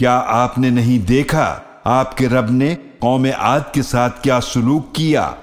क्या आपने नहीं देखा? आपके रब ने कौम आद के साथ क्या सुलूक किया?